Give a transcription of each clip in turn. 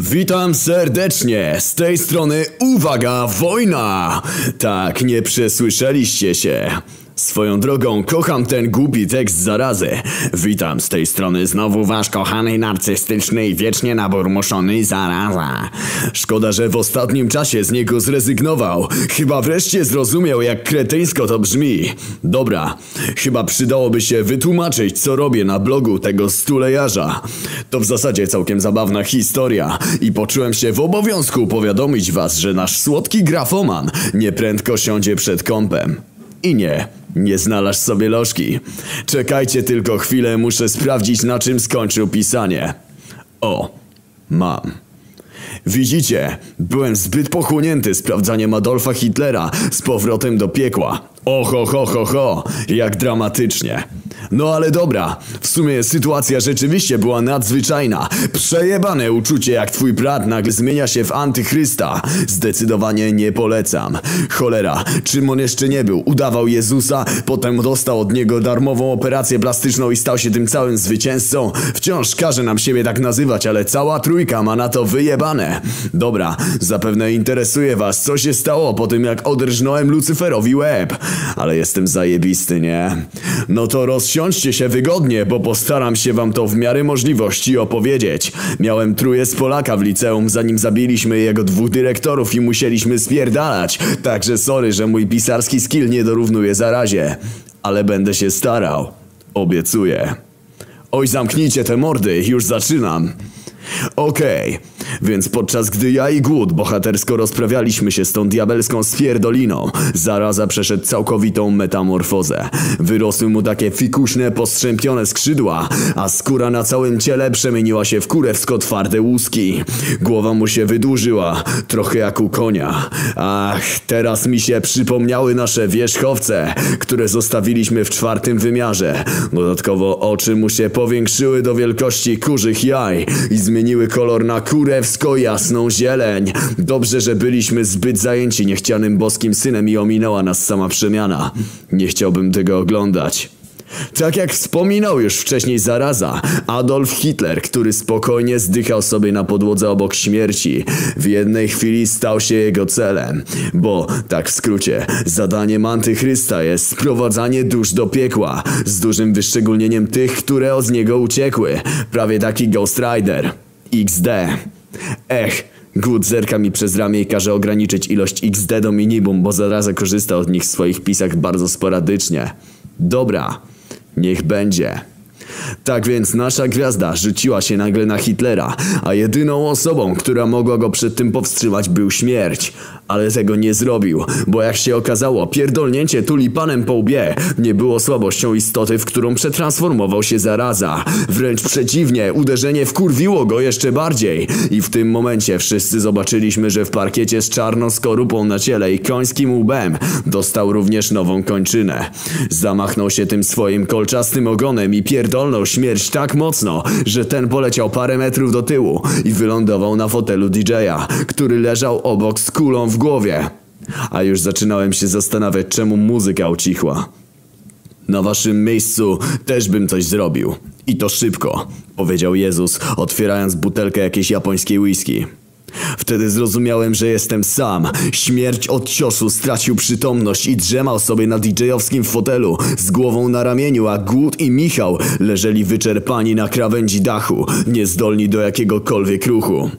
Witam serdecznie, z tej strony uwaga, wojna! Tak, nie przesłyszeliście się. Swoją drogą, kocham ten głupi tekst zarazy. Witam z tej strony znowu wasz kochany, narcystyczny i wiecznie naburmuszony zaraza. Szkoda, że w ostatnim czasie z niego zrezygnował. Chyba wreszcie zrozumiał, jak kretyńsko to brzmi. Dobra, chyba przydałoby się wytłumaczyć, co robię na blogu tego stulejarza. To w zasadzie całkiem zabawna historia i poczułem się w obowiązku powiadomić was, że nasz słodki grafoman nieprędko siądzie przed kąpem. I nie, nie znalazł sobie lożki. Czekajcie tylko chwilę, muszę sprawdzić na czym skończył pisanie. O, mam. Widzicie, byłem zbyt pochłonięty sprawdzaniem Adolfa Hitlera z powrotem do piekła. Oho, ho, ho, ho, jak dramatycznie. No ale dobra, w sumie sytuacja rzeczywiście była nadzwyczajna. Przejebane uczucie jak twój brat nagle zmienia się w antychrysta. Zdecydowanie nie polecam. Cholera, czym on jeszcze nie był? Udawał Jezusa, potem dostał od niego darmową operację plastyczną i stał się tym całym zwycięzcą. Wciąż każe nam siebie tak nazywać, ale cała trójka ma na to wyjebane. Dobra, zapewne interesuje was, co się stało po tym jak odrżnąłem Lucyferowi łeb. Ale jestem zajebisty, nie? No to rozsiądźcie się wygodnie, bo postaram się wam to w miarę możliwości opowiedzieć. Miałem truje z Polaka w liceum, zanim zabiliśmy jego dwóch dyrektorów i musieliśmy spierdalać. Także sorry, że mój pisarski skill nie dorównuje zarazie. Ale będę się starał. Obiecuję. Oj, zamknijcie te mordy, już zaczynam. Okej, więc podczas gdy ja i Głód bohatersko rozprawialiśmy się z tą diabelską spierdoliną, zaraza przeszedł całkowitą metamorfozę. Wyrosły mu takie fikuśne, postrzępione skrzydła, a skóra na całym ciele przemieniła się w kurewsko twarde łuski. Głowa mu się wydłużyła, trochę jak u konia. Ach, teraz mi się przypomniały nasze wierzchowce, które zostawiliśmy w czwartym wymiarze. Dodatkowo oczy mu się powiększyły do wielkości kurzych jaj i zmieniły kolor na kurewsko jasną zieleń. Dobrze, że byliśmy zbyt zajęci niechcianym boskim synem i ominęła nas sama przemiana. Nie chciałbym tego oglądać. Tak jak wspominał już wcześniej zaraza, Adolf Hitler, który spokojnie zdychał sobie na podłodze obok śmierci, w jednej chwili stał się jego celem. Bo, tak w skrócie, zadaniem antychrysta jest sprowadzanie dusz do piekła, z dużym wyszczególnieniem tych, które od niego uciekły. Prawie taki Ghost Rider. XD. Ech, Good zerka mi przez ramię i każe ograniczyć ilość XD do minimum, bo zaraza korzysta od nich w swoich pisach bardzo sporadycznie. Dobra, niech będzie. Tak więc nasza gwiazda rzuciła się nagle na Hitlera, a jedyną osobą, która mogła go przed tym powstrzymać był śmierć. Ale tego nie zrobił, bo jak się okazało, pierdolnięcie tulipanem po łbie nie było słabością istoty, w którą przetransformował się zaraza. Wręcz przeciwnie, uderzenie wkurwiło go jeszcze bardziej. I w tym momencie wszyscy zobaczyliśmy, że w parkiecie z czarną skorupą na ciele i końskim łbem dostał również nową kończynę. Zamachnął się tym swoim kolczastym ogonem i pierdolnął śmierć tak mocno, że ten poleciał parę metrów do tyłu i wylądował na fotelu DJ-a, który leżał obok z kulą w głowie. A już zaczynałem się zastanawiać, czemu muzyka ucichła. Na waszym miejscu też bym coś zrobił. I to szybko, powiedział Jezus, otwierając butelkę jakiejś japońskiej whisky. Wtedy zrozumiałem, że jestem sam. Śmierć od ciosu stracił przytomność i drzemał sobie na DJ-owskim fotelu z głową na ramieniu, a Głód i Michał leżeli wyczerpani na krawędzi dachu, niezdolni do jakiegokolwiek ruchu.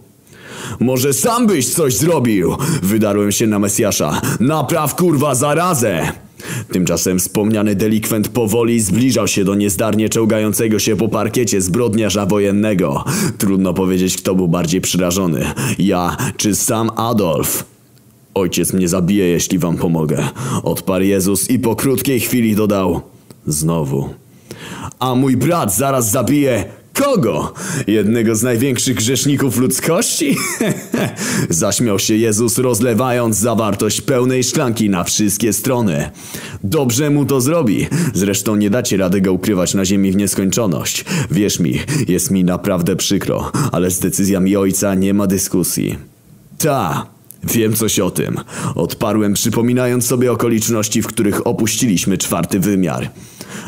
Może sam byś coś zrobił! Wydarłem się na Mesjasza. Napraw kurwa zarazę! Tymczasem wspomniany delikwent powoli zbliżał się do niezdarnie czołgającego się po parkiecie zbrodniarza wojennego. Trudno powiedzieć, kto był bardziej przerażony. Ja czy sam Adolf? Ojciec mnie zabije, jeśli wam pomogę. Odparł Jezus i po krótkiej chwili dodał. Znowu. A mój brat zaraz zabije Kogo? Jednego z największych grzeszników ludzkości? Zaśmiał się Jezus rozlewając zawartość pełnej szklanki na wszystkie strony. Dobrze mu to zrobi. Zresztą nie dacie rady go ukrywać na ziemi w nieskończoność. Wierz mi, jest mi naprawdę przykro, ale z decyzjami ojca nie ma dyskusji. Ta, Wiem coś o tym. Odparłem, przypominając sobie okoliczności, w których opuściliśmy czwarty wymiar.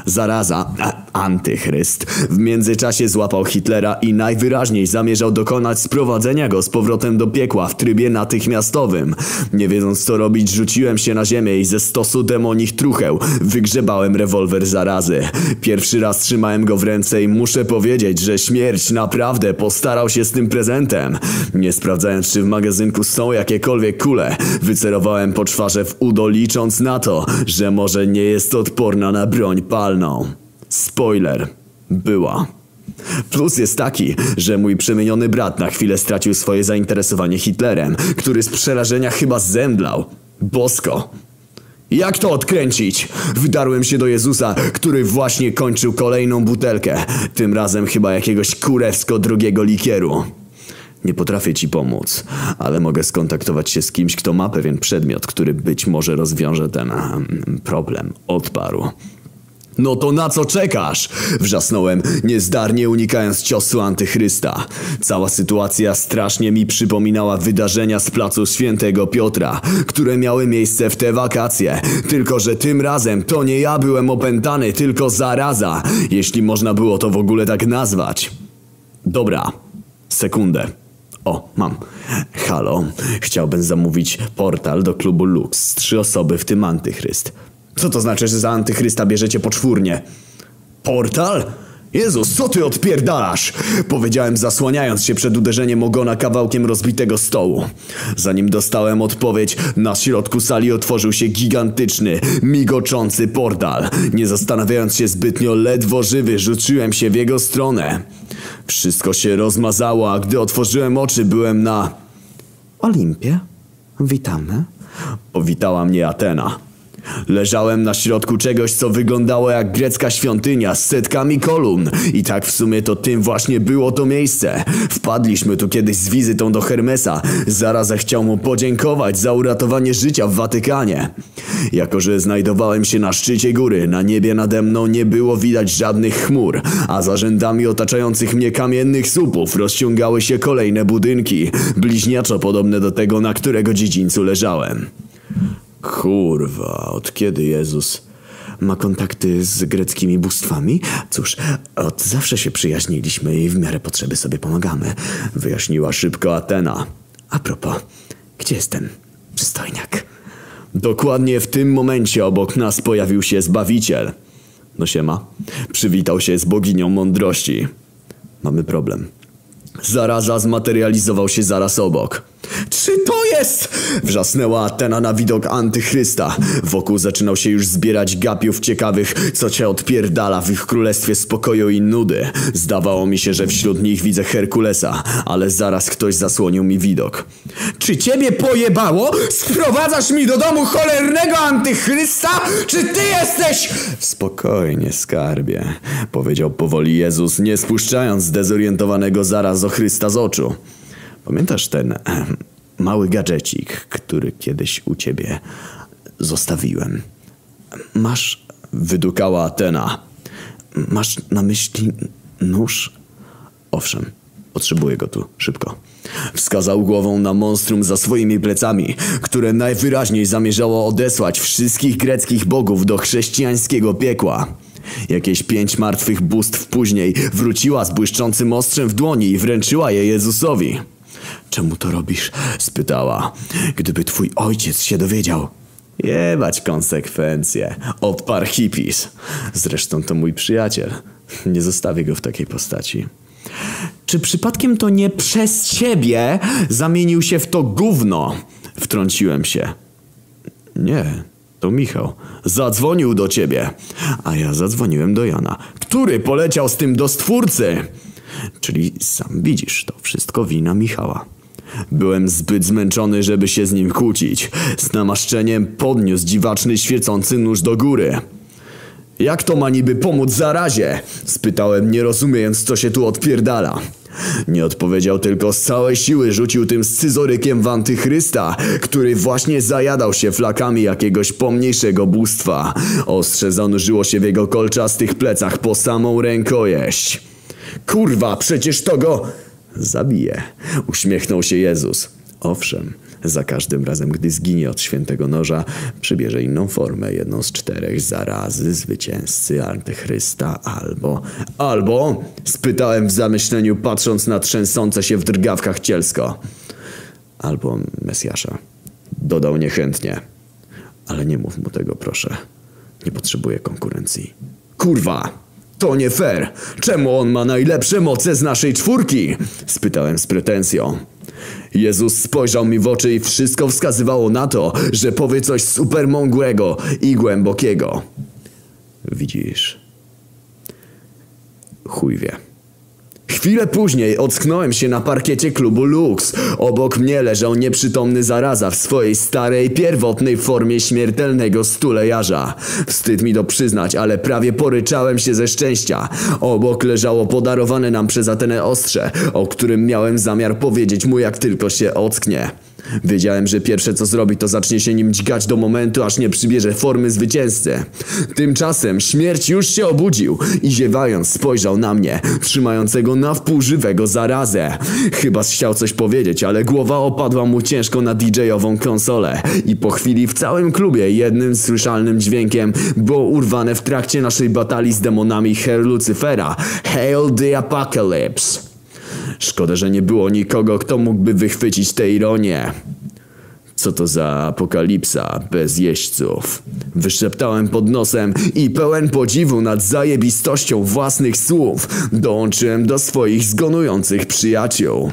Zaraza, Antychryst. W międzyczasie złapał Hitlera i najwyraźniej zamierzał dokonać sprowadzenia go z powrotem do piekła w trybie natychmiastowym. Nie wiedząc co robić, rzuciłem się na ziemię i ze stosu demonich trucheł wygrzebałem rewolwer zarazy. Pierwszy raz trzymałem go w ręce i muszę powiedzieć, że śmierć naprawdę postarał się z tym prezentem. Nie sprawdzając, czy w magazynku są jakiekolwiek kule, wycerowałem po czwarze w udo licząc na to, że może nie jest odporna na broń palną. Spoiler. Była. Plus jest taki, że mój przemieniony brat na chwilę stracił swoje zainteresowanie Hitlerem, który z przerażenia chyba zemdlał. Bosko. Jak to odkręcić? Wdarłem się do Jezusa, który właśnie kończył kolejną butelkę. Tym razem chyba jakiegoś kurewsko drugiego likieru. Nie potrafię ci pomóc, ale mogę skontaktować się z kimś, kto ma pewien przedmiot, który być może rozwiąże ten um, problem. Odparł. No to na co czekasz? Wrzasnąłem, niezdarnie unikając ciosu antychrysta. Cała sytuacja strasznie mi przypominała wydarzenia z placu Świętego Piotra, które miały miejsce w te wakacje. Tylko, że tym razem to nie ja byłem opętany, tylko zaraza, jeśli można było to w ogóle tak nazwać. Dobra, sekundę. O, mam. Halo, chciałbym zamówić portal do klubu Lux. Trzy osoby, w tym antychryst. Co to znaczy, że za antychrysta bierzecie poczwórnie? Portal? Jezus, co ty odpierdalasz? Powiedziałem zasłaniając się przed uderzeniem ogona kawałkiem rozbitego stołu. Zanim dostałem odpowiedź, na środku sali otworzył się gigantyczny, migoczący portal. Nie zastanawiając się zbytnio, ledwo żywy, rzuciłem się w jego stronę. Wszystko się rozmazało, a gdy otworzyłem oczy, byłem na... Olimpie? Witamy. Powitała mnie Atena. Leżałem na środku czegoś, co wyglądało jak grecka świątynia z setkami kolumn. I tak w sumie to tym właśnie było to miejsce. Wpadliśmy tu kiedyś z wizytą do Hermesa. Zaraz chciał mu podziękować za uratowanie życia w Watykanie. Jako, że znajdowałem się na szczycie góry, na niebie nade mną nie było widać żadnych chmur, a za rzędami otaczających mnie kamiennych słupów rozciągały się kolejne budynki, bliźniaczo podobne do tego, na którego dziedzińcu leżałem. Kurwa, od kiedy Jezus ma kontakty z greckimi bóstwami? Cóż, od zawsze się przyjaźniliśmy i w miarę potrzeby sobie pomagamy, wyjaśniła szybko Atena. A propos, gdzie jest ten przystojniak? Dokładnie w tym momencie obok nas pojawił się Zbawiciel. No siema. Przywitał się z boginią mądrości. Mamy problem. Zaraza zmaterializował się zaraz obok. Czy to jest? Wrzasnęła Atena na widok antychrysta. Wokół zaczynał się już zbierać gapiów ciekawych, co cię odpierdala w ich królestwie spokoju i nudy. Zdawało mi się, że wśród nich widzę Herkulesa, ale zaraz ktoś zasłonił mi widok. Czy ciebie pojebało? Sprowadzasz mi do domu cholernego antychrysta? Czy ty jesteś... Spokojnie, skarbie, powiedział powoli Jezus, nie spuszczając zdezorientowanego zaraz o Chrysta z oczu. Pamiętasz ten mały gadżecik, który kiedyś u ciebie zostawiłem? Masz, wydukała Atena, masz na myśli nóż? Owszem, potrzebuję go tu, szybko. Wskazał głową na monstrum za swoimi plecami, które najwyraźniej zamierzało odesłać wszystkich greckich bogów do chrześcijańskiego piekła. Jakieś pięć martwych bóstw później wróciła z błyszczącym ostrzem w dłoni i wręczyła je Jezusowi. Czemu to robisz? spytała. Gdyby twój ojciec się dowiedział. Jebać konsekwencje. Odparł hippies. Zresztą to mój przyjaciel. Nie zostawię go w takiej postaci. Czy przypadkiem to nie przez ciebie zamienił się w to gówno? Wtrąciłem się. Nie, to Michał. Zadzwonił do ciebie. A ja zadzwoniłem do Jana, który poleciał z tym do stwórcy. Czyli sam widzisz, to wszystko wina Michała. Byłem zbyt zmęczony, żeby się z nim kłócić. Z namaszczeniem podniósł dziwaczny świecący nóż do góry. Jak to ma niby pomóc zarazie? Spytałem, nie rozumiejąc, co się tu odpierdala. Nie odpowiedział tylko z całej siły rzucił tym scyzorykiem w antychrysta, który właśnie zajadał się flakami jakiegoś pomniejszego bóstwa. Ostrze zanurzyło się w jego kolczastych plecach po samą rękojeść. Kurwa, przecież to go... Zabije. Uśmiechnął się Jezus. Owszem, Za każdym razem, gdy zginie od świętego noża, przybierze inną formę, jedną z czterech zarazy, zwycięzcy, antychrysta, albo... Albo? Spytałem w zamyśleniu, patrząc na trzęsące się w drgawkach cielsko. Albo Mesjasza. Dodał niechętnie. Ale nie mów mu tego, proszę. Nie potrzebuję konkurencji. Kurwa! To nie fair! Czemu on ma najlepsze moce z naszej czwórki? Spytałem z pretensją. Jezus spojrzał mi w oczy i wszystko wskazywało na to, że powie coś supermągłego i głębokiego. Widzisz? Chuj wie. Chwilę później ocknąłem się na parkiecie klubu Lux. Obok mnie leżał nieprzytomny zaraza w swojej starej, pierwotnej formie śmiertelnego stulejarza. Wstyd mi to przyznać, ale prawie poryczałem się ze szczęścia. Obok leżało podarowane nam przez Atenę ostrze, o którym miałem zamiar powiedzieć mu jak tylko się ocknie. Wiedziałem, że pierwsze co zrobi to zacznie się nim dźgać do momentu, aż nie przybierze formy zwycięzcy. Tymczasem śmierć już się obudził i ziewając spojrzał na mnie, trzymającego na wpół żywego zarazę. Chyba chciał coś powiedzieć, ale głowa opadła mu ciężko na DJ-ową konsolę i po chwili w całym klubie jednym słyszalnym dźwiękiem było urwane w trakcie naszej batalii z demonami Her Lucifera Hail the Apocalypse. Szkoda, że nie było nikogo, kto mógłby wychwycić tę ironię. Co to za apokalipsa bez jeźdźców? Wyszeptałem pod nosem i pełen podziwu nad zajebistością własnych słów dołączyłem do swoich zgonujących przyjaciół.